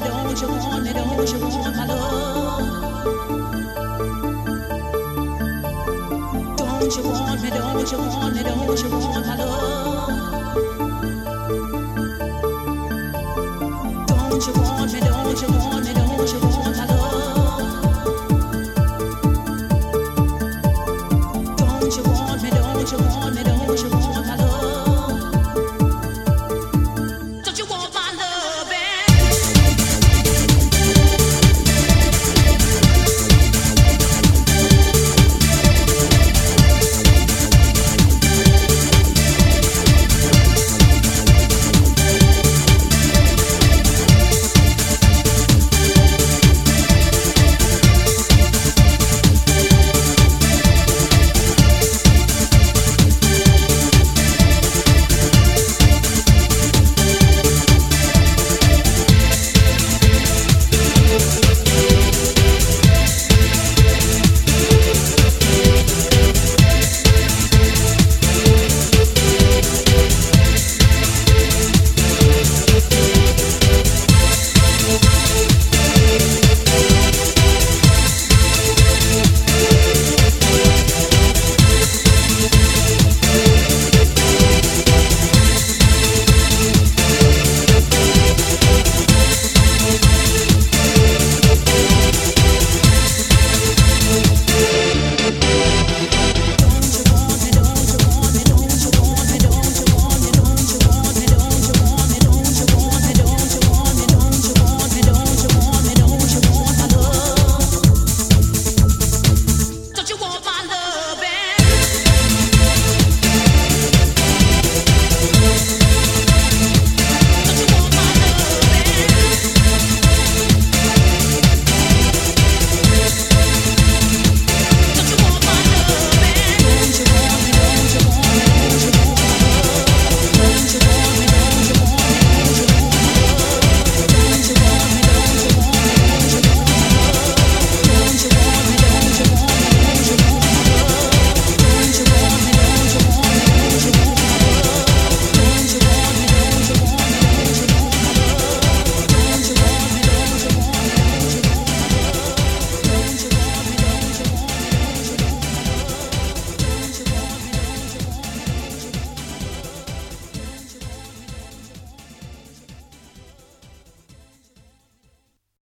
me, don't you want me, don't you want my love? Don't you want me, don't you want me, don't you want my love? Don't you want me, don't you want me, don't you want my love? Don't you want me, don't you want